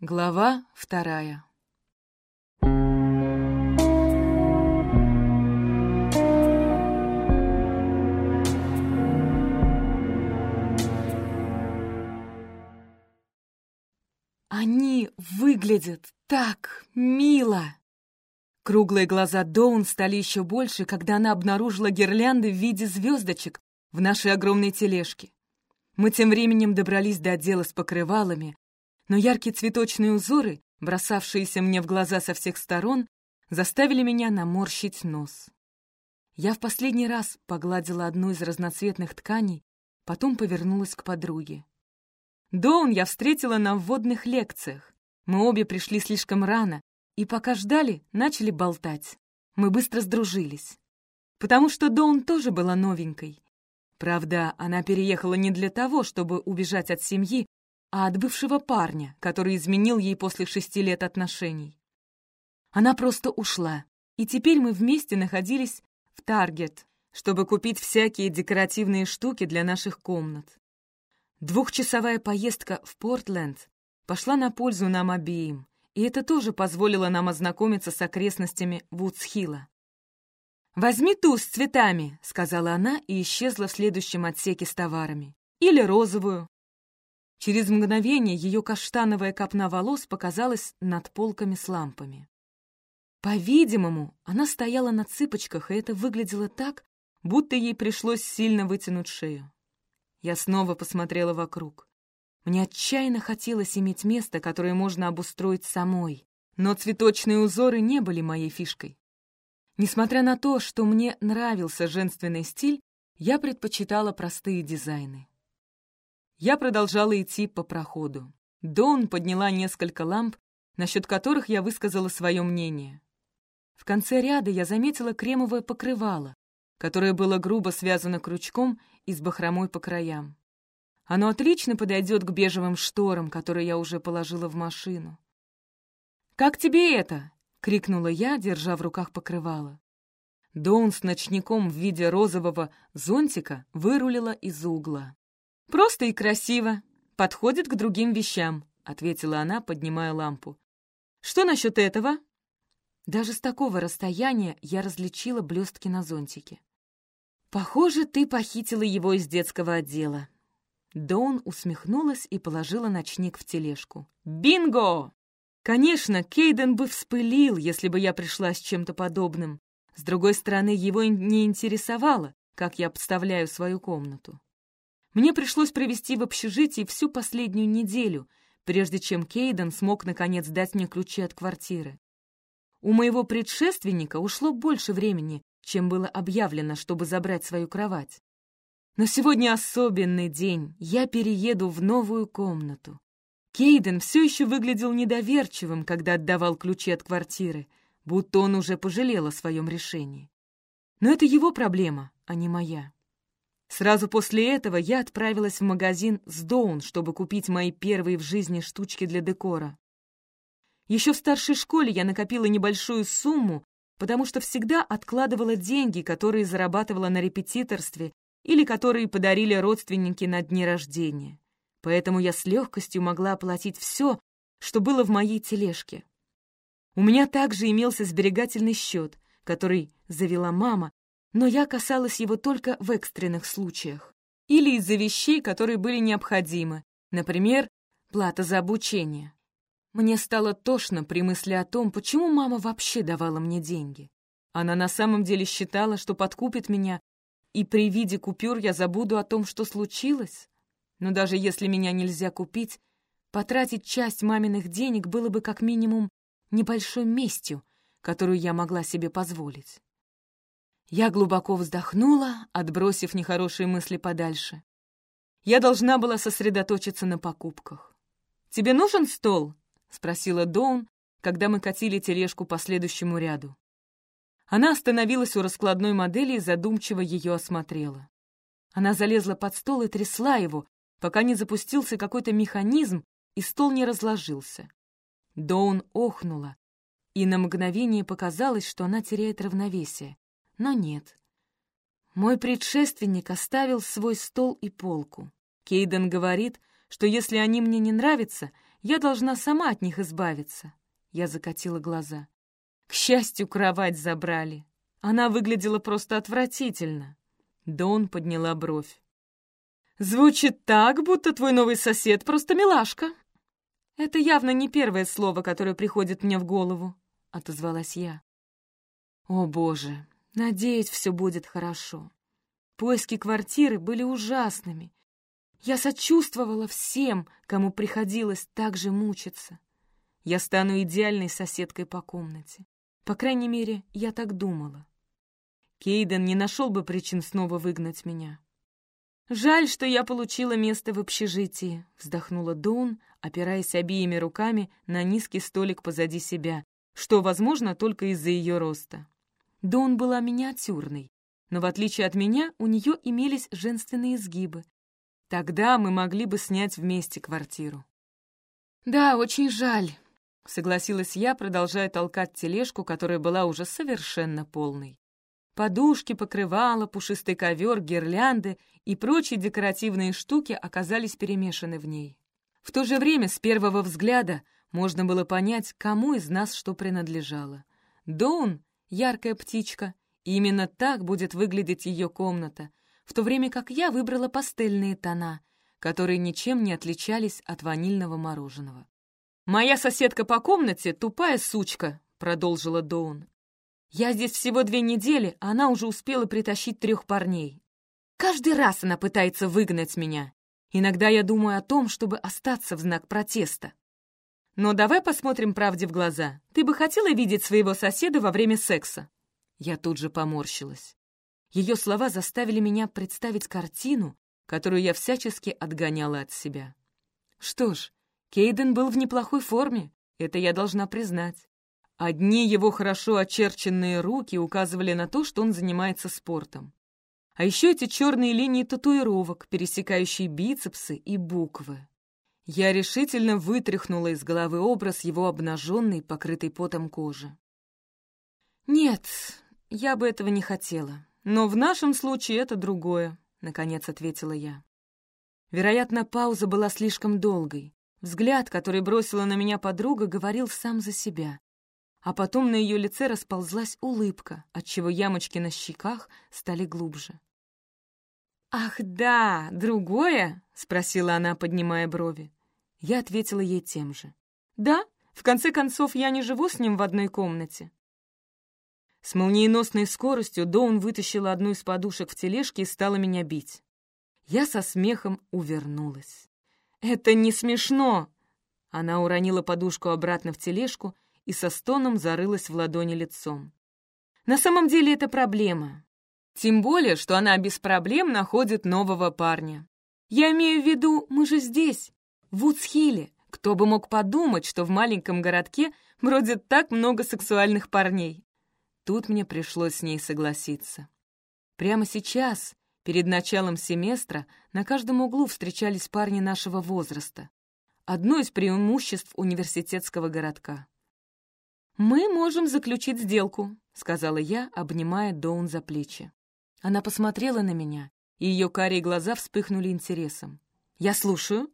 Глава вторая Они выглядят так мило! Круглые глаза Доун стали еще больше, когда она обнаружила гирлянды в виде звездочек в нашей огромной тележке. Мы тем временем добрались до отдела с покрывалами, но яркие цветочные узоры, бросавшиеся мне в глаза со всех сторон, заставили меня наморщить нос. Я в последний раз погладила одну из разноцветных тканей, потом повернулась к подруге. Доун я встретила на вводных лекциях. Мы обе пришли слишком рано, и пока ждали, начали болтать. Мы быстро сдружились. Потому что Доун тоже была новенькой. Правда, она переехала не для того, чтобы убежать от семьи, а от бывшего парня, который изменил ей после шести лет отношений. Она просто ушла, и теперь мы вместе находились в Таргет, чтобы купить всякие декоративные штуки для наших комнат. Двухчасовая поездка в Портленд пошла на пользу нам обеим, и это тоже позволило нам ознакомиться с окрестностями Вудсхилла. «Возьми ту с цветами», — сказала она и исчезла в следующем отсеке с товарами. «Или розовую». Через мгновение ее каштановая копна волос показалась над полками с лампами. По-видимому, она стояла на цыпочках, и это выглядело так, будто ей пришлось сильно вытянуть шею. Я снова посмотрела вокруг. Мне отчаянно хотелось иметь место, которое можно обустроить самой, но цветочные узоры не были моей фишкой. Несмотря на то, что мне нравился женственный стиль, я предпочитала простые дизайны. Я продолжала идти по проходу. Дон подняла несколько ламп, насчет которых я высказала свое мнение. В конце ряда я заметила кремовое покрывало, которое было грубо связано крючком и с бахромой по краям. Оно отлично подойдет к бежевым шторам, которые я уже положила в машину. «Как тебе это?» — крикнула я, держа в руках покрывало. Доун с ночником в виде розового зонтика вырулила из угла. «Просто и красиво. Подходит к другим вещам», — ответила она, поднимая лампу. «Что насчет этого?» Даже с такого расстояния я различила блестки на зонтике. «Похоже, ты похитила его из детского отдела». Доун усмехнулась и положила ночник в тележку. «Бинго!» Конечно, Кейден бы вспылил, если бы я пришла с чем-то подобным. С другой стороны, его не интересовало, как я обставляю свою комнату. Мне пришлось провести в общежитии всю последнюю неделю, прежде чем Кейден смог наконец дать мне ключи от квартиры. У моего предшественника ушло больше времени, чем было объявлено, чтобы забрать свою кровать. Но сегодня особенный день, я перееду в новую комнату. Кейден все еще выглядел недоверчивым, когда отдавал ключи от квартиры, будто он уже пожалел о своем решении. Но это его проблема, а не моя. Сразу после этого я отправилась в магазин с чтобы купить мои первые в жизни штучки для декора. Еще в старшей школе я накопила небольшую сумму, потому что всегда откладывала деньги, которые зарабатывала на репетиторстве или которые подарили родственники на дни рождения поэтому я с легкостью могла оплатить все, что было в моей тележке. У меня также имелся сберегательный счет, который завела мама, но я касалась его только в экстренных случаях или из-за вещей, которые были необходимы, например, плата за обучение. Мне стало тошно при мысли о том, почему мама вообще давала мне деньги. Она на самом деле считала, что подкупит меня, и при виде купюр я забуду о том, что случилось. Но даже если меня нельзя купить, потратить часть маминых денег было бы как минимум небольшой местью, которую я могла себе позволить. Я глубоко вздохнула, отбросив нехорошие мысли подальше. Я должна была сосредоточиться на покупках. «Тебе нужен стол?» — спросила Доун, когда мы катили тележку по следующему ряду. Она остановилась у раскладной модели и задумчиво ее осмотрела. Она залезла под стол и трясла его, пока не запустился какой-то механизм и стол не разложился. Доун охнула, и на мгновение показалось, что она теряет равновесие. Но нет. Мой предшественник оставил свой стол и полку. Кейден говорит, что если они мне не нравятся, я должна сама от них избавиться. Я закатила глаза. К счастью, кровать забрали. Она выглядела просто отвратительно. Дон подняла бровь. «Звучит так, будто твой новый сосед просто милашка». «Это явно не первое слово, которое приходит мне в голову», — отозвалась я. «О, Боже, надеюсь, все будет хорошо. Поиски квартиры были ужасными. Я сочувствовала всем, кому приходилось так же мучиться. Я стану идеальной соседкой по комнате. По крайней мере, я так думала. Кейден не нашел бы причин снова выгнать меня. «Жаль, что я получила место в общежитии», — вздохнула Доун, опираясь обеими руками на низкий столик позади себя, что, возможно, только из-за ее роста. Доун была миниатюрной, но в отличие от меня у нее имелись женственные изгибы. Тогда мы могли бы снять вместе квартиру. «Да, очень жаль», — согласилась я, продолжая толкать тележку, которая была уже совершенно полной. Подушки, покрывала, пушистый ковер, гирлянды и прочие декоративные штуки оказались перемешаны в ней. В то же время, с первого взгляда, можно было понять, кому из нас что принадлежало. Доун — яркая птичка, и именно так будет выглядеть ее комната, в то время как я выбрала пастельные тона, которые ничем не отличались от ванильного мороженого. «Моя соседка по комнате — тупая сучка», — продолжила Доун. Я здесь всего две недели, а она уже успела притащить трех парней. Каждый раз она пытается выгнать меня. Иногда я думаю о том, чтобы остаться в знак протеста. Но давай посмотрим правде в глаза. Ты бы хотела видеть своего соседа во время секса?» Я тут же поморщилась. Ее слова заставили меня представить картину, которую я всячески отгоняла от себя. Что ж, Кейден был в неплохой форме, это я должна признать. Одни его хорошо очерченные руки указывали на то, что он занимается спортом. А еще эти черные линии татуировок, пересекающие бицепсы и буквы. Я решительно вытряхнула из головы образ его обнаженной, покрытой потом кожи. «Нет, я бы этого не хотела. Но в нашем случае это другое», — наконец ответила я. Вероятно, пауза была слишком долгой. Взгляд, который бросила на меня подруга, говорил сам за себя а потом на ее лице расползлась улыбка, отчего ямочки на щеках стали глубже. «Ах, да, другое?» — спросила она, поднимая брови. Я ответила ей тем же. «Да, в конце концов, я не живу с ним в одной комнате». С молниеносной скоростью Доун вытащила одну из подушек в тележке и стала меня бить. Я со смехом увернулась. «Это не смешно!» Она уронила подушку обратно в тележку и со стоном зарылась в ладони лицом. На самом деле это проблема. Тем более, что она без проблем находит нового парня. Я имею в виду, мы же здесь, в Уцхилле. Кто бы мог подумать, что в маленьком городке бродит так много сексуальных парней. Тут мне пришлось с ней согласиться. Прямо сейчас, перед началом семестра, на каждом углу встречались парни нашего возраста. Одно из преимуществ университетского городка. «Мы можем заключить сделку», — сказала я, обнимая Доун за плечи. Она посмотрела на меня, и ее карие глаза вспыхнули интересом. «Я слушаю».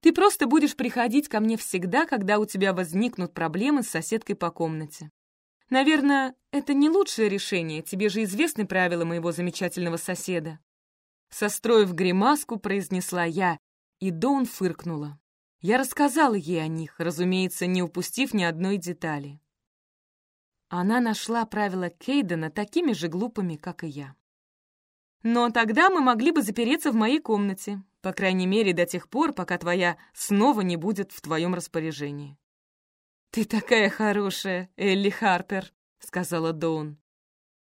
«Ты просто будешь приходить ко мне всегда, когда у тебя возникнут проблемы с соседкой по комнате. Наверное, это не лучшее решение, тебе же известны правила моего замечательного соседа». Состроив гримаску, произнесла я, и Доун фыркнула. Я рассказала ей о них, разумеется, не упустив ни одной детали. Она нашла правила Кейдена такими же глупыми, как и я. «Но тогда мы могли бы запереться в моей комнате, по крайней мере, до тех пор, пока твоя снова не будет в твоем распоряжении». «Ты такая хорошая, Элли Харпер», — сказала Доун.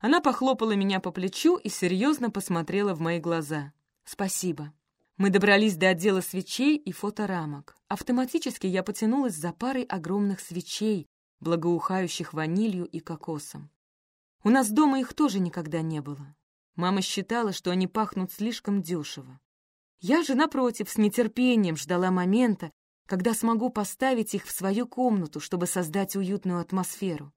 Она похлопала меня по плечу и серьезно посмотрела в мои глаза. «Спасибо». Мы добрались до отдела свечей и фоторамок. Автоматически я потянулась за парой огромных свечей, благоухающих ванилью и кокосом. У нас дома их тоже никогда не было. Мама считала, что они пахнут слишком дешево. Я же, напротив, с нетерпением ждала момента, когда смогу поставить их в свою комнату, чтобы создать уютную атмосферу.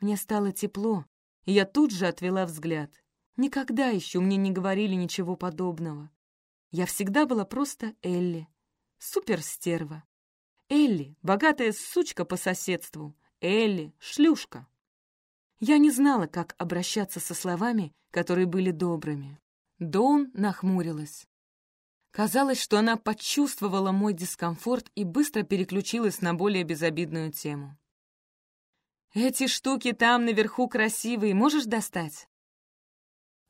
Мне стало тепло, и я тут же отвела взгляд. Никогда еще мне не говорили ничего подобного. Я всегда была просто Элли, суперстерва. Элли — богатая сучка по соседству. Элли — шлюшка. Я не знала, как обращаться со словами, которые были добрыми. Доун нахмурилась. Казалось, что она почувствовала мой дискомфорт и быстро переключилась на более безобидную тему. «Эти штуки там наверху красивые, можешь достать?»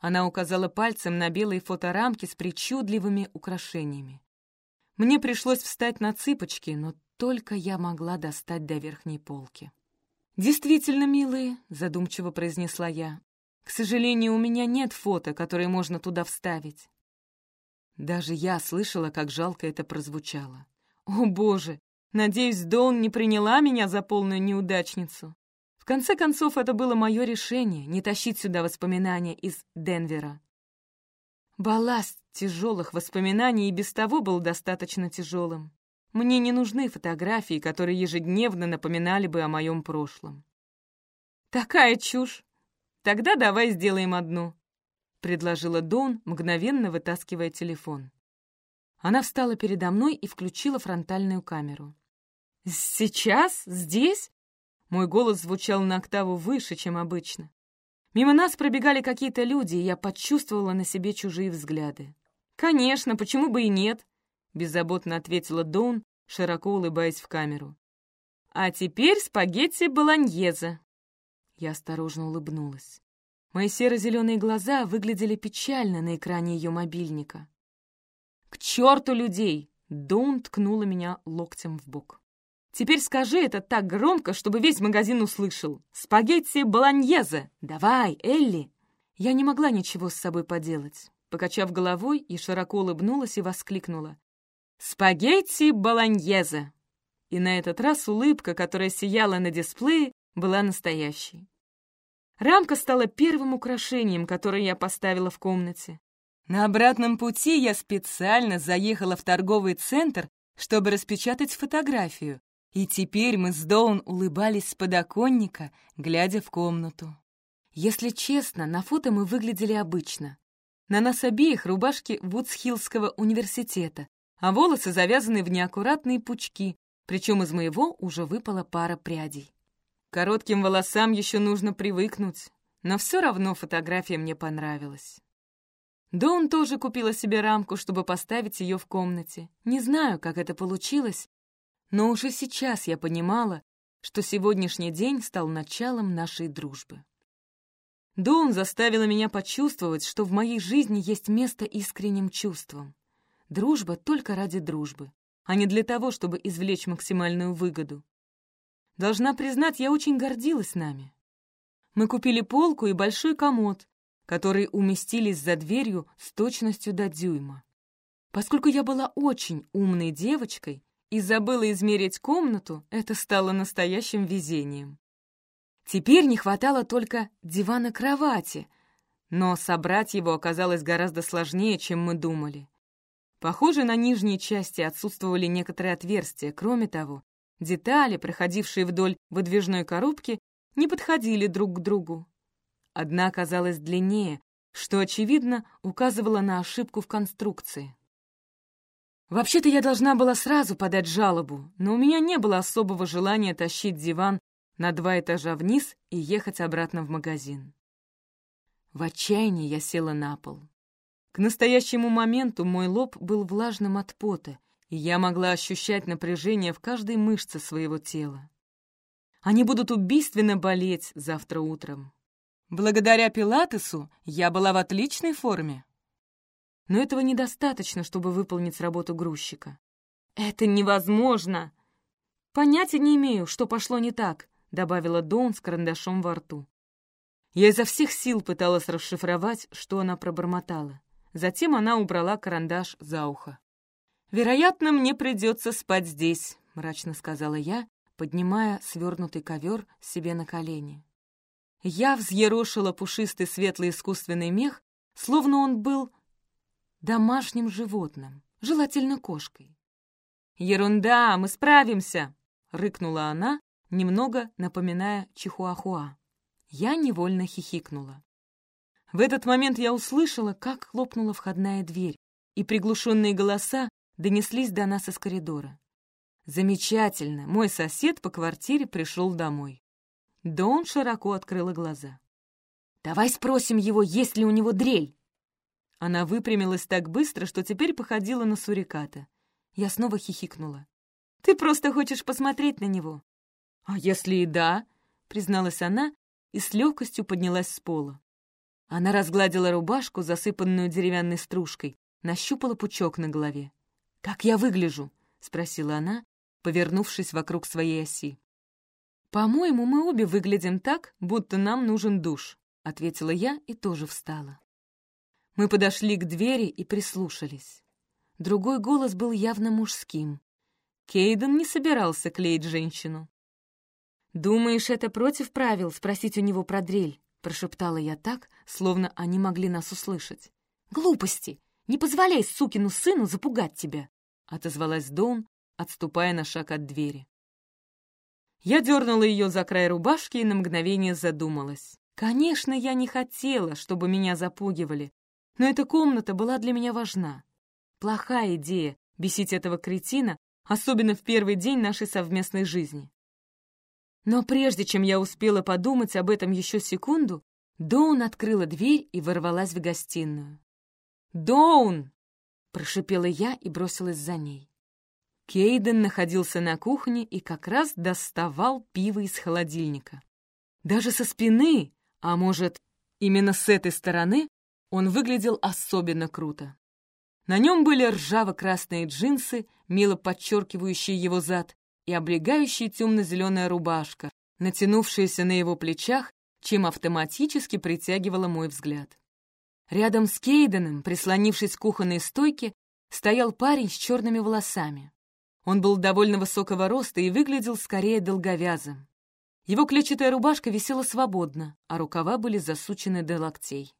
Она указала пальцем на белые фоторамки с причудливыми украшениями. Мне пришлось встать на цыпочки, но только я могла достать до верхней полки. «Действительно, милые», — задумчиво произнесла я. «К сожалению, у меня нет фото, которые можно туда вставить». Даже я слышала, как жалко это прозвучало. «О, Боже! Надеюсь, Дон не приняла меня за полную неудачницу. В конце концов, это было мое решение — не тащить сюда воспоминания из Денвера. Балласт тяжелых воспоминаний и без того был достаточно тяжелым. Мне не нужны фотографии, которые ежедневно напоминали бы о моем прошлом. «Такая чушь! Тогда давай сделаем одну», — предложила Дон, мгновенно вытаскивая телефон. Она встала передо мной и включила фронтальную камеру. «Сейчас? Здесь?» Мой голос звучал на октаву выше, чем обычно. Мимо нас пробегали какие-то люди, и я почувствовала на себе чужие взгляды. «Конечно, почему бы и нет?» беззаботно ответила Доун, широко улыбаясь в камеру. «А теперь спагетти болоньезе!» Я осторожно улыбнулась. Мои серо-зеленые глаза выглядели печально на экране ее мобильника. «К черту людей!» — Доун ткнула меня локтем в бок. «Теперь скажи это так громко, чтобы весь магазин услышал. Спагетти болоньезе! Давай, Элли!» Я не могла ничего с собой поделать. Покачав головой, и широко улыбнулась и воскликнула. «Спагетти болоньезе!» И на этот раз улыбка, которая сияла на дисплее, была настоящей. Рамка стала первым украшением, которое я поставила в комнате. На обратном пути я специально заехала в торговый центр, чтобы распечатать фотографию, и теперь мы с Доун улыбались с подоконника, глядя в комнату. Если честно, на фото мы выглядели обычно. На нас обеих рубашки Вудсхиллского университета, а волосы завязаны в неаккуратные пучки, причем из моего уже выпала пара прядей. Коротким волосам еще нужно привыкнуть, но все равно фотография мне понравилась. Дон тоже купила себе рамку, чтобы поставить ее в комнате. Не знаю, как это получилось, но уже сейчас я понимала, что сегодняшний день стал началом нашей дружбы. Дон заставила меня почувствовать, что в моей жизни есть место искренним чувствам. Дружба только ради дружбы, а не для того, чтобы извлечь максимальную выгоду. Должна признать, я очень гордилась нами. Мы купили полку и большой комод, которые уместились за дверью с точностью до дюйма. Поскольку я была очень умной девочкой и забыла измерить комнату, это стало настоящим везением. Теперь не хватало только дивана-кровати, но собрать его оказалось гораздо сложнее, чем мы думали. Похоже, на нижней части отсутствовали некоторые отверстия. Кроме того, детали, проходившие вдоль выдвижной коробки, не подходили друг к другу. Одна оказалась длиннее, что, очевидно, указывало на ошибку в конструкции. Вообще-то я должна была сразу подать жалобу, но у меня не было особого желания тащить диван на два этажа вниз и ехать обратно в магазин. В отчаянии я села на пол. К настоящему моменту мой лоб был влажным от пота, и я могла ощущать напряжение в каждой мышце своего тела. Они будут убийственно болеть завтра утром. Благодаря Пилатесу я была в отличной форме. Но этого недостаточно, чтобы выполнить работу грузчика. «Это невозможно!» «Понятия не имею, что пошло не так», — добавила Доун с карандашом во рту. Я изо всех сил пыталась расшифровать, что она пробормотала. Затем она убрала карандаш за ухо. «Вероятно, мне придется спать здесь», — мрачно сказала я, поднимая свернутый ковер себе на колени. Я взъерошила пушистый светлый искусственный мех, словно он был домашним животным, желательно кошкой. «Ерунда, мы справимся!» — рыкнула она, немного напоминая чихуахуа. Я невольно хихикнула. В этот момент я услышала, как хлопнула входная дверь, и приглушенные голоса донеслись до нас из коридора. Замечательно, мой сосед по квартире пришел домой. Дон широко открыла глаза. «Давай спросим его, есть ли у него дрель». Она выпрямилась так быстро, что теперь походила на суриката. Я снова хихикнула. «Ты просто хочешь посмотреть на него». «А если и да?» — призналась она и с легкостью поднялась с пола. Она разгладила рубашку, засыпанную деревянной стружкой, нащупала пучок на голове. «Как я выгляжу?» — спросила она, повернувшись вокруг своей оси. «По-моему, мы обе выглядим так, будто нам нужен душ», — ответила я и тоже встала. Мы подошли к двери и прислушались. Другой голос был явно мужским. Кейден не собирался клеить женщину. «Думаешь, это против правил спросить у него про дрель?» — прошептала я так, словно они могли нас услышать. «Глупости! Не позволяй сукину сыну запугать тебя!» — отозвалась Дон, отступая на шаг от двери. Я дернула ее за край рубашки и на мгновение задумалась. Конечно, я не хотела, чтобы меня запугивали, но эта комната была для меня важна. Плохая идея — бесить этого кретина, особенно в первый день нашей совместной жизни. Но прежде чем я успела подумать об этом еще секунду, Доун открыла дверь и ворвалась в гостиную. «Доун!» — прошипела я и бросилась за ней. Кейден находился на кухне и как раз доставал пиво из холодильника. Даже со спины, а может, именно с этой стороны, он выглядел особенно круто. На нем были ржаво-красные джинсы, мило подчеркивающие его зад, и облегающая темно-зеленая рубашка, натянувшаяся на его плечах, чем автоматически притягивала мой взгляд. Рядом с Кейденом, прислонившись к кухонной стойке, стоял парень с черными волосами. Он был довольно высокого роста и выглядел скорее долговязым. Его клетчатая рубашка висела свободно, а рукава были засучены до локтей.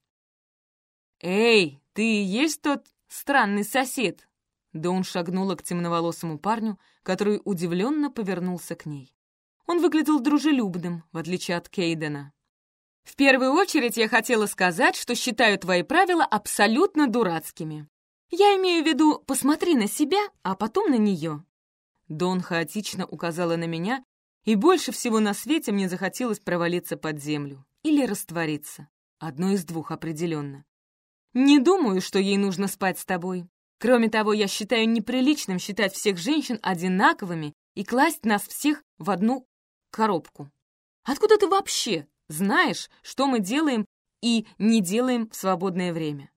«Эй, ты и есть тот странный сосед?» Доун шагнула к темноволосому парню, который удивленно повернулся к ней. Он выглядел дружелюбным, в отличие от Кейдена. «В первую очередь я хотела сказать, что считаю твои правила абсолютно дурацкими. Я имею в виду, посмотри на себя, а потом на нее. Дон хаотично указала на меня, и больше всего на свете мне захотелось провалиться под землю или раствориться. Одно из двух определенно. Не думаю, что ей нужно спать с тобой. Кроме того, я считаю неприличным считать всех женщин одинаковыми и класть нас всех в одну коробку. Откуда ты вообще знаешь, что мы делаем и не делаем в свободное время?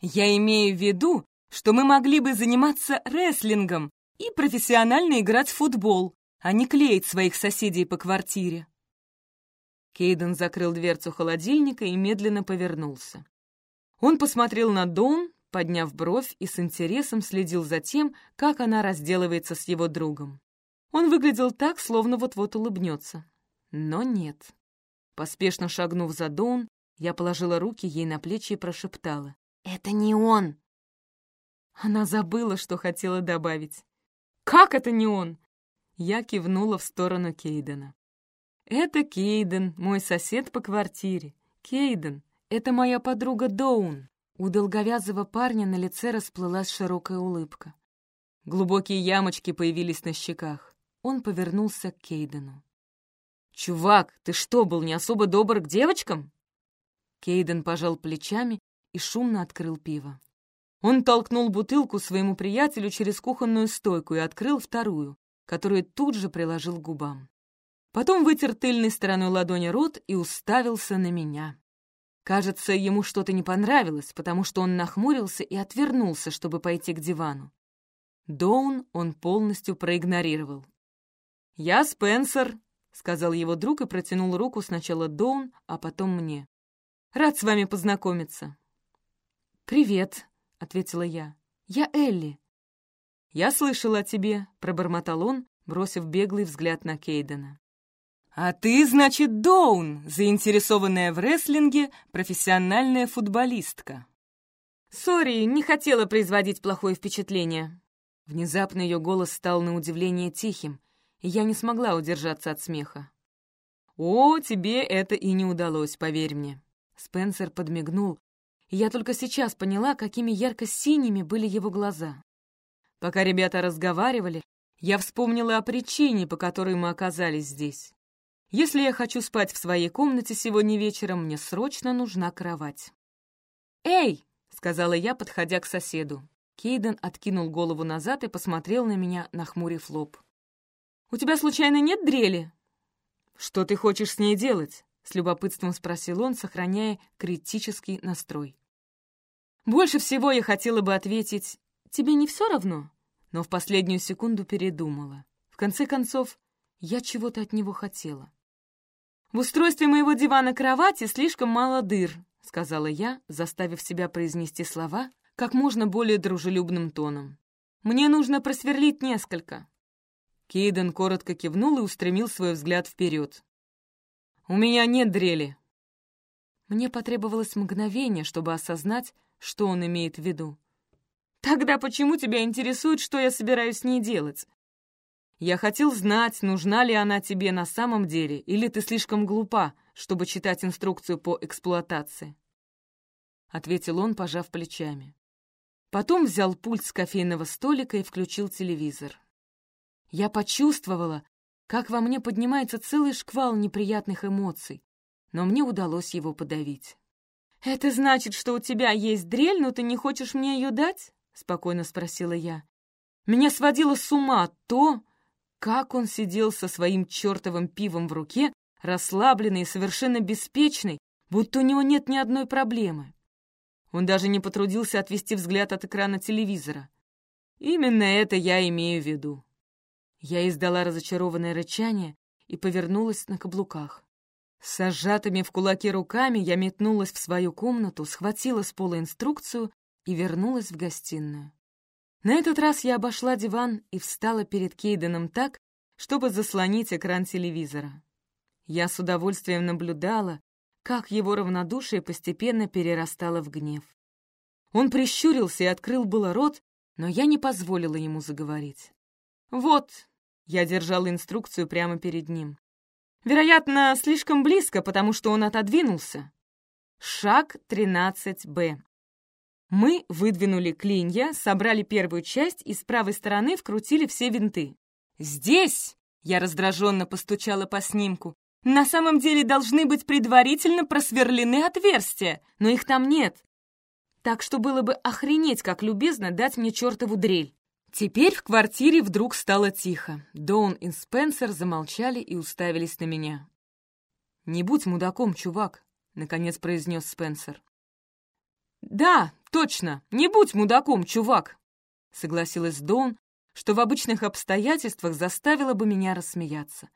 Я имею в виду, что мы могли бы заниматься рестлингом и профессионально играть в футбол, а не клеить своих соседей по квартире. Кейден закрыл дверцу холодильника и медленно повернулся. Он посмотрел на Дон, подняв бровь и с интересом следил за тем, как она разделывается с его другом. Он выглядел так, словно вот-вот улыбнется. Но нет. Поспешно шагнув за Дон, я положила руки ей на плечи и прошептала. «Это не он!» Она забыла, что хотела добавить. «Как это не он?» Я кивнула в сторону Кейдена. «Это Кейден, мой сосед по квартире. Кейден, это моя подруга Доун». У долговязого парня на лице расплылась широкая улыбка. Глубокие ямочки появились на щеках. Он повернулся к Кейдену. «Чувак, ты что, был не особо добр к девочкам?» Кейден пожал плечами и шумно открыл пиво. Он толкнул бутылку своему приятелю через кухонную стойку и открыл вторую, которую тут же приложил к губам. Потом вытер тыльной стороной ладони рот и уставился на меня. Кажется, ему что-то не понравилось, потому что он нахмурился и отвернулся, чтобы пойти к дивану. Доун он полностью проигнорировал. «Я Спенсер», — сказал его друг и протянул руку сначала Доун, а потом мне. «Рад с вами познакомиться». «Привет», ответила я. «Я Элли». «Я слышала о тебе», — пробормотал он, бросив беглый взгляд на Кейдена. «А ты, значит, Доун, заинтересованная в рестлинге, профессиональная футболистка». «Сори, не хотела производить плохое впечатление». Внезапно ее голос стал на удивление тихим, я не смогла удержаться от смеха. «О, тебе это и не удалось, поверь мне». Спенсер подмигнул, и я только сейчас поняла, какими ярко-синими были его глаза. Пока ребята разговаривали, Я вспомнила о причине, по которой мы оказались здесь. Если я хочу спать в своей комнате сегодня вечером, мне срочно нужна кровать. «Эй!» — сказала я, подходя к соседу. Кейден откинул голову назад и посмотрел на меня, нахмурив лоб. «У тебя случайно нет дрели?» «Что ты хочешь с ней делать?» — с любопытством спросил он, сохраняя критический настрой. Больше всего я хотела бы ответить «Тебе не все равно?» но в последнюю секунду передумала. В конце концов, я чего-то от него хотела. «В устройстве моего дивана-кровати слишком мало дыр», — сказала я, заставив себя произнести слова как можно более дружелюбным тоном. «Мне нужно просверлить несколько». Кейден коротко кивнул и устремил свой взгляд вперед. «У меня нет дрели». Мне потребовалось мгновение, чтобы осознать, что он имеет в виду. «Тогда почему тебя интересует, что я собираюсь с ней делать?» «Я хотел знать, нужна ли она тебе на самом деле, или ты слишком глупа, чтобы читать инструкцию по эксплуатации?» Ответил он, пожав плечами. Потом взял пульт с кофейного столика и включил телевизор. Я почувствовала, как во мне поднимается целый шквал неприятных эмоций, но мне удалось его подавить. «Это значит, что у тебя есть дрель, но ты не хочешь мне ее дать?» — спокойно спросила я. Меня сводило с ума то, как он сидел со своим чертовым пивом в руке, расслабленный и совершенно беспечный, будто у него нет ни одной проблемы. Он даже не потрудился отвести взгляд от экрана телевизора. Именно это я имею в виду. Я издала разочарованное рычание и повернулась на каблуках. С сжатыми в кулаки руками я метнулась в свою комнату, схватила с пола инструкцию и вернулась в гостиную. На этот раз я обошла диван и встала перед Кейденом так, чтобы заслонить экран телевизора. Я с удовольствием наблюдала, как его равнодушие постепенно перерастало в гнев. Он прищурился и открыл было рот, но я не позволила ему заговорить. «Вот, я держал инструкцию прямо перед ним. Вероятно, слишком близко, потому что он отодвинулся. Шаг 13-Б. Мы выдвинули клинья, собрали первую часть и с правой стороны вкрутили все винты. «Здесь!» — я раздраженно постучала по снимку. «На самом деле должны быть предварительно просверлены отверстия, но их там нет. Так что было бы охренеть, как любезно дать мне чертову дрель». Теперь в квартире вдруг стало тихо. Доун и Спенсер замолчали и уставились на меня. «Не будь мудаком, чувак», — наконец произнес Спенсер. «Да, точно, не будь мудаком, чувак», — согласилась Доун, что в обычных обстоятельствах заставило бы меня рассмеяться.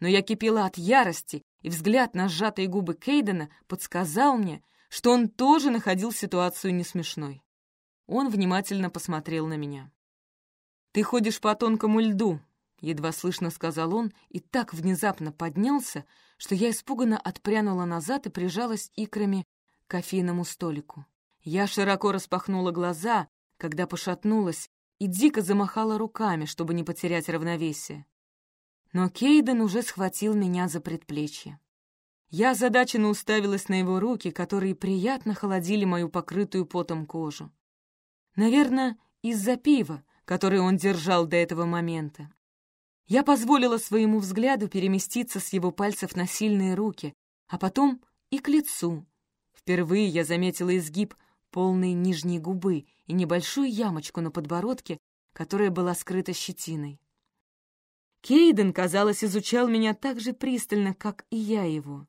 Но я кипела от ярости, и взгляд на сжатые губы Кейдена подсказал мне, что он тоже находил ситуацию несмешной. Он внимательно посмотрел на меня. «Ты ходишь по тонкому льду», — едва слышно сказал он, и так внезапно поднялся, что я испуганно отпрянула назад и прижалась икрами к кофейному столику. Я широко распахнула глаза, когда пошатнулась, и дико замахала руками, чтобы не потерять равновесие. Но Кейден уже схватил меня за предплечье. Я озадаченно уставилась на его руки, которые приятно холодили мою покрытую потом кожу. Наверное, из-за пива, который он держал до этого момента. Я позволила своему взгляду переместиться с его пальцев на сильные руки, а потом и к лицу. Впервые я заметила изгиб полной нижней губы и небольшую ямочку на подбородке, которая была скрыта щетиной. Кейден, казалось, изучал меня так же пристально, как и я его.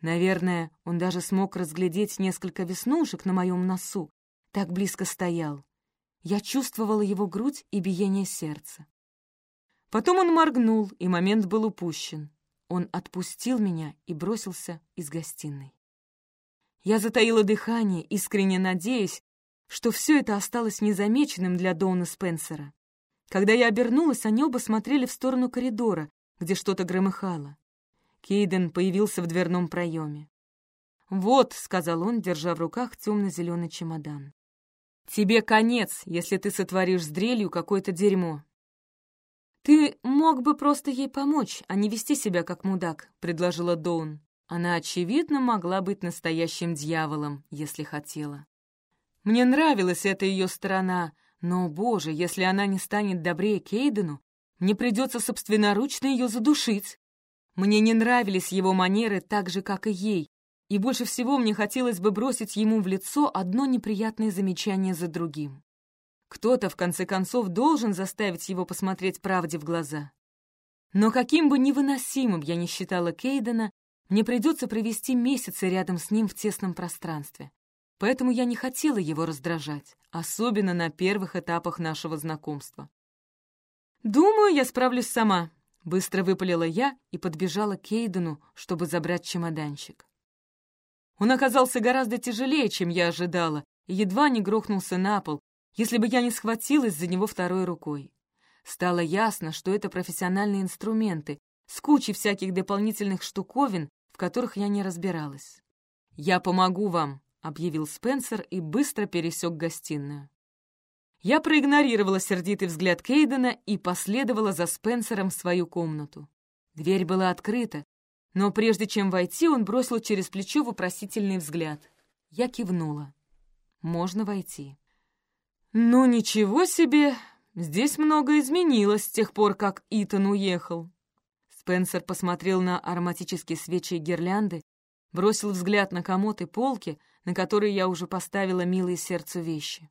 Наверное, он даже смог разглядеть несколько веснушек на моем носу, так близко стоял. Я чувствовала его грудь и биение сердца. Потом он моргнул, и момент был упущен. Он отпустил меня и бросился из гостиной. Я затаила дыхание, искренне надеясь, что все это осталось незамеченным для Доуна Спенсера. Когда я обернулась, они оба смотрели в сторону коридора, где что-то громыхало. Кейден появился в дверном проеме. «Вот», — сказал он, держа в руках темно-зеленый чемодан. Тебе конец, если ты сотворишь с дрелью какое-то дерьмо. Ты мог бы просто ей помочь, а не вести себя как мудак, предложила Доун. Она, очевидно, могла быть настоящим дьяволом, если хотела. Мне нравилась эта ее сторона, но, боже, если она не станет добрее Кейдену, мне придется собственноручно ее задушить. Мне не нравились его манеры так же, как и ей, и больше всего мне хотелось бы бросить ему в лицо одно неприятное замечание за другим. Кто-то, в конце концов, должен заставить его посмотреть правде в глаза. Но каким бы невыносимым я ни считала Кейдена, мне придется провести месяцы рядом с ним в тесном пространстве. Поэтому я не хотела его раздражать, особенно на первых этапах нашего знакомства. «Думаю, я справлюсь сама», — быстро выпалила я и подбежала к Кейдену, чтобы забрать чемоданчик. Он оказался гораздо тяжелее, чем я ожидала, и едва не грохнулся на пол, если бы я не схватилась за него второй рукой. Стало ясно, что это профессиональные инструменты, с кучей всяких дополнительных штуковин, в которых я не разбиралась. «Я помогу вам», — объявил Спенсер и быстро пересек гостиную. Я проигнорировала сердитый взгляд Кейдена и последовала за Спенсером в свою комнату. Дверь была открыта, но прежде чем войти, он бросил через плечо вопросительный взгляд. Я кивнула. «Можно войти». «Ну, ничего себе! Здесь много изменилось с тех пор, как Итан уехал». Спенсер посмотрел на ароматические свечи и гирлянды, бросил взгляд на комод и полки, на которые я уже поставила милые сердцу вещи.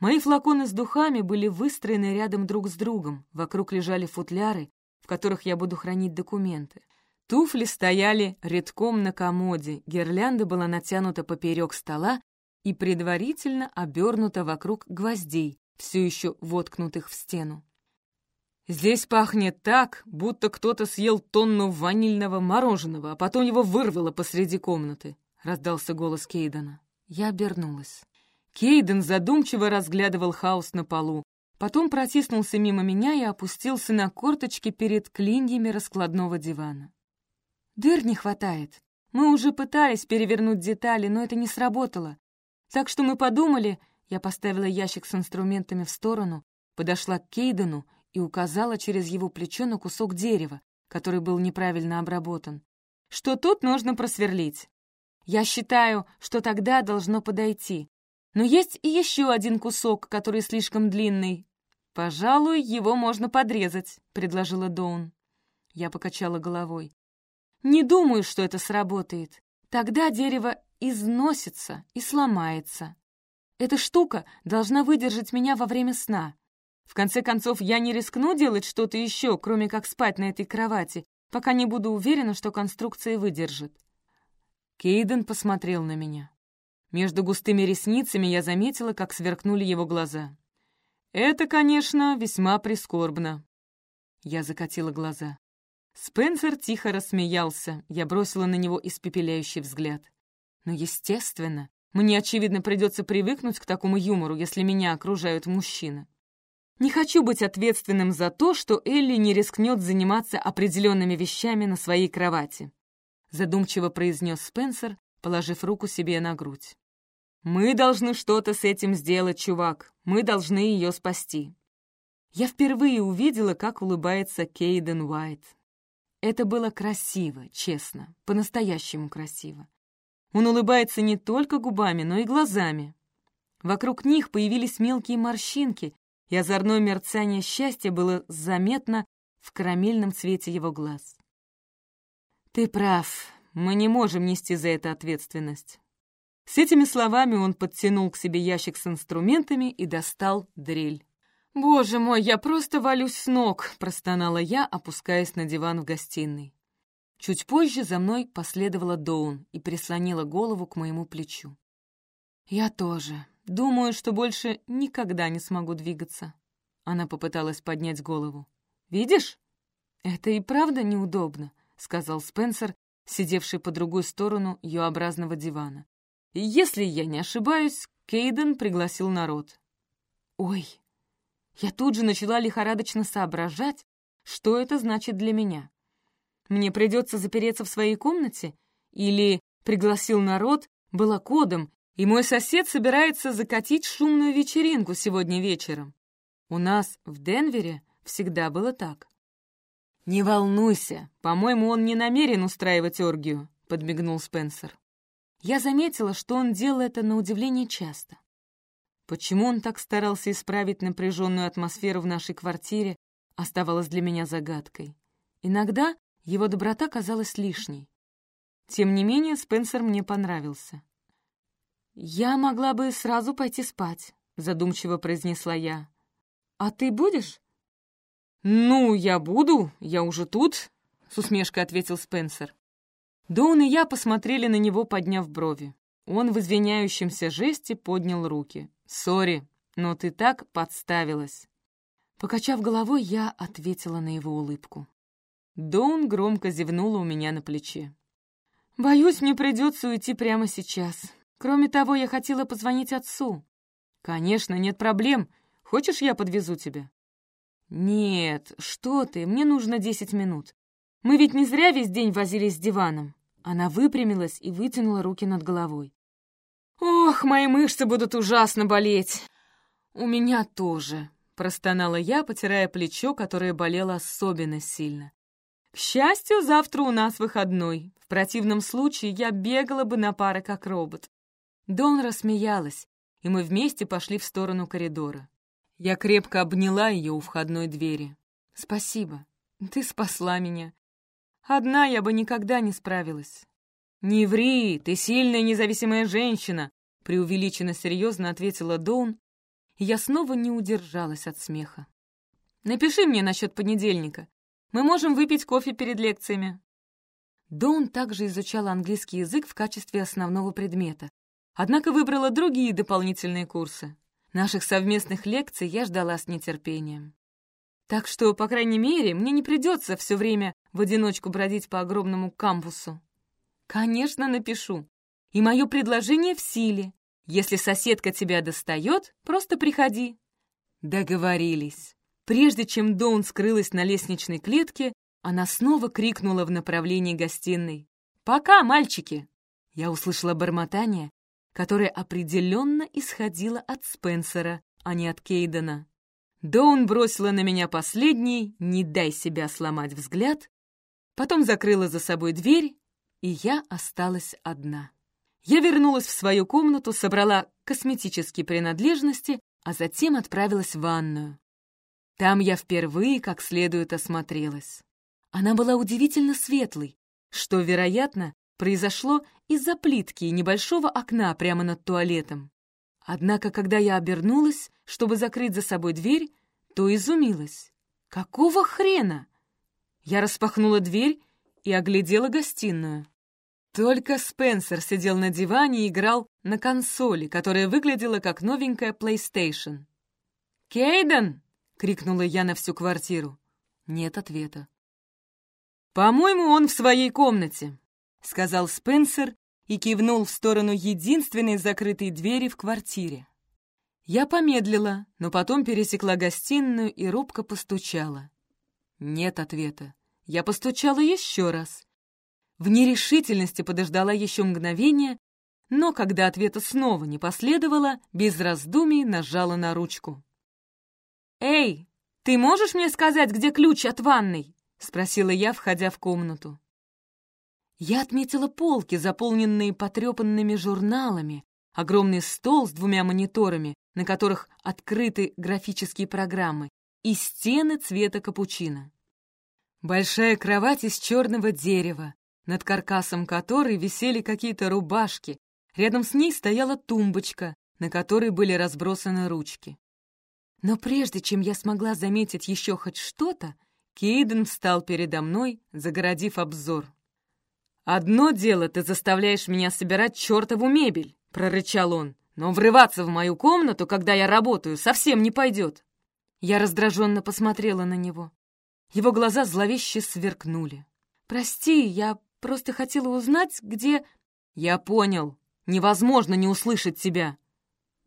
Мои флаконы с духами были выстроены рядом друг с другом, вокруг лежали футляры, в которых я буду хранить документы. Туфли стояли редком на комоде, гирлянда была натянута поперек стола и предварительно обернута вокруг гвоздей, все еще воткнутых в стену. «Здесь пахнет так, будто кто-то съел тонну ванильного мороженого, а потом его вырвало посреди комнаты», — раздался голос Кейдена. Я обернулась. Кейден задумчиво разглядывал хаос на полу, потом протиснулся мимо меня и опустился на корточки перед клиньями раскладного дивана. «Дыр не хватает. Мы уже пытались перевернуть детали, но это не сработало. Так что мы подумали...» Я поставила ящик с инструментами в сторону, подошла к Кейдену и указала через его плечо на кусок дерева, который был неправильно обработан. Что тут нужно просверлить. Я считаю, что тогда должно подойти. Но есть и еще один кусок, который слишком длинный. «Пожалуй, его можно подрезать», — предложила Доун. Я покачала головой. «Не думаю, что это сработает. Тогда дерево износится и сломается. Эта штука должна выдержать меня во время сна. В конце концов, я не рискну делать что-то еще, кроме как спать на этой кровати, пока не буду уверена, что конструкция выдержит. Кейден посмотрел на меня. Между густыми ресницами я заметила, как сверкнули его глаза. «Это, конечно, весьма прискорбно». Я закатила глаза. Спенсер тихо рассмеялся. Я бросила на него испепеляющий взгляд. Но, естественно, мне, очевидно, придется привыкнуть к такому юмору, если меня окружают мужчины. Не хочу быть ответственным за то, что Элли не рискнет заниматься определенными вещами на своей кровати», задумчиво произнес Спенсер, положив руку себе на грудь. «Мы должны что-то с этим сделать, чувак. Мы должны ее спасти». Я впервые увидела, как улыбается Кейден Уайт. Это было красиво, честно, по-настоящему красиво. Он улыбается не только губами, но и глазами. Вокруг них появились мелкие морщинки, и озорное мерцание счастья было заметно в карамельном цвете его глаз. «Ты прав, мы не можем нести за это ответственность». С этими словами он подтянул к себе ящик с инструментами и достал дрель. «Боже мой, я просто валюсь с ног!» — простонала я, опускаясь на диван в гостиной. Чуть позже за мной последовала Доун и прислонила голову к моему плечу. «Я тоже», Думаю, что больше никогда не смогу двигаться. Она попыталась поднять голову. «Видишь? Это и правда неудобно», — сказал Спенсер, сидевший по другую сторону Ю-образного дивана. «Если я не ошибаюсь, Кейден пригласил народ». «Ой!» Я тут же начала лихорадочно соображать, что это значит для меня. Мне придется запереться в своей комнате? Или пригласил народ было кодом, и мой сосед собирается закатить шумную вечеринку сегодня вечером. У нас в Денвере всегда было так. «Не волнуйся, по-моему, он не намерен устраивать оргию», — подмигнул Спенсер. Я заметила, что он делал это на удивление часто. Почему он так старался исправить напряженную атмосферу в нашей квартире, оставалось для меня загадкой. Иногда его доброта казалась лишней. Тем не менее, Спенсер мне понравился. «Я могла бы сразу пойти спать», — задумчиво произнесла я. «А ты будешь?» «Ну, я буду, я уже тут», — с усмешкой ответил Спенсер. Доун и я посмотрели на него, подняв брови. Он в извиняющемся жесте поднял руки. «Сори, но ты так подставилась». Покачав головой, я ответила на его улыбку. Доун громко зевнула у меня на плече. «Боюсь, мне придется уйти прямо сейчас. Кроме того, я хотела позвонить отцу». «Конечно, нет проблем. Хочешь, я подвезу тебя?» «Нет, что ты, мне нужно десять минут. Мы ведь не зря весь день возились с диваном». Она выпрямилась и вытянула руки над головой. «Ох, мои мышцы будут ужасно болеть!» «У меня тоже», — простонала я, потирая плечо, которое болело особенно сильно. К счастью, завтра у нас выходной. В противном случае я бегала бы на пары как робот. Дон рассмеялась, и мы вместе пошли в сторону коридора. Я крепко обняла ее у входной двери. «Спасибо. Ты спасла меня. Одна я бы никогда не справилась». «Не ври, ты сильная независимая женщина», — преувеличенно серьезно ответила Доун, я снова не удержалась от смеха. «Напиши мне насчет понедельника. Мы можем выпить кофе перед лекциями». Доун также изучала английский язык в качестве основного предмета, однако выбрала другие дополнительные курсы. Наших совместных лекций я ждала с нетерпением. Так что, по крайней мере, мне не придется все время в одиночку бродить по огромному кампусу. Конечно, напишу. И мое предложение в силе. Если соседка тебя достает, просто приходи. Договорились. Прежде чем Доун скрылась на лестничной клетке, она снова крикнула в направлении гостиной. «Пока, мальчики!» Я услышала бормотание, которое определенно исходило от Спенсера, а не от Кейдена. Доун бросила на меня последний «не дай себя сломать» взгляд, потом закрыла за собой дверь, и я осталась одна. Я вернулась в свою комнату, собрала косметические принадлежности, а затем отправилась в ванную. Там я впервые как следует осмотрелась. Она была удивительно светлой, что, вероятно, произошло из-за плитки и небольшого окна прямо над туалетом. Однако, когда я обернулась, чтобы закрыть за собой дверь, то изумилась. Какого хрена? Я распахнула дверь и оглядела гостиную. Только Спенсер сидел на диване и играл на консоли, которая выглядела как новенькая PlayStation. «Кейден!» — крикнула я на всю квартиру. Нет ответа. «По-моему, он в своей комнате», — сказал Спенсер и кивнул в сторону единственной закрытой двери в квартире. Я помедлила, но потом пересекла гостиную и робко постучала. Нет ответа. Я постучала еще раз. В нерешительности подождала еще мгновение, но когда ответа снова не последовало, без раздумий нажала на ручку. «Эй, ты можешь мне сказать, где ключ от ванной?» — спросила я, входя в комнату. Я отметила полки, заполненные потрепанными журналами, огромный стол с двумя мониторами, на которых открыты графические программы, и стены цвета капучино. Большая кровать из черного дерева, над каркасом которой висели какие-то рубашки, рядом с ней стояла тумбочка, на которой были разбросаны ручки. Но прежде чем я смогла заметить еще хоть что-то, Кейден встал передо мной, загородив обзор. «Одно дело, ты заставляешь меня собирать чертову мебель», — прорычал он, «но врываться в мою комнату, когда я работаю, совсем не пойдет». Я раздраженно посмотрела на него. Его глаза зловеще сверкнули. «Прости, я просто хотела узнать, где...» «Я понял. Невозможно не услышать тебя».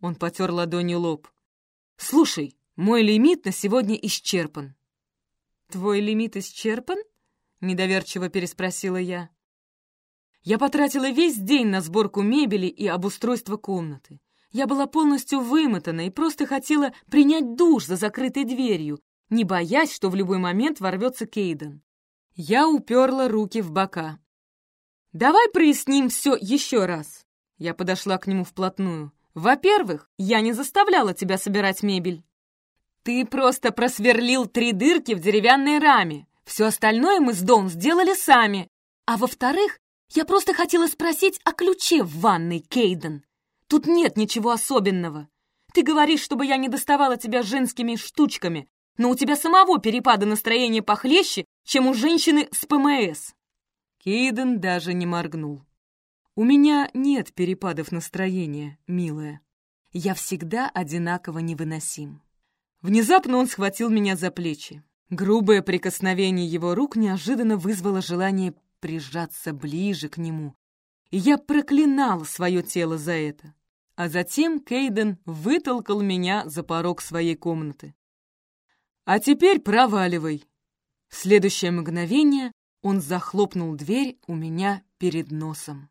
Он потер ладонью лоб. «Слушай, мой лимит на сегодня исчерпан». «Твой лимит исчерпан?» — недоверчиво переспросила я. Я потратила весь день на сборку мебели и обустройство комнаты. Я была полностью вымотана и просто хотела принять душ за закрытой дверью, не боясь, что в любой момент ворвется Кейден. Я уперла руки в бока. «Давай проясним все еще раз». Я подошла к нему вплотную. Во-первых, я не заставляла тебя собирать мебель. Ты просто просверлил три дырки в деревянной раме. Все остальное мы с Дон сделали сами. А во-вторых, я просто хотела спросить о ключе в ванной, Кейден. Тут нет ничего особенного. Ты говоришь, чтобы я не доставала тебя женскими штучками, но у тебя самого перепады настроения похлеще, чем у женщины с ПМС». Кейден даже не моргнул. «У меня нет перепадов настроения, милая. Я всегда одинаково невыносим». Внезапно он схватил меня за плечи. Грубое прикосновение его рук неожиданно вызвало желание прижаться ближе к нему, и я проклинал свое тело за это. А затем Кейден вытолкал меня за порог своей комнаты. «А теперь проваливай!» В следующее мгновение он захлопнул дверь у меня перед носом.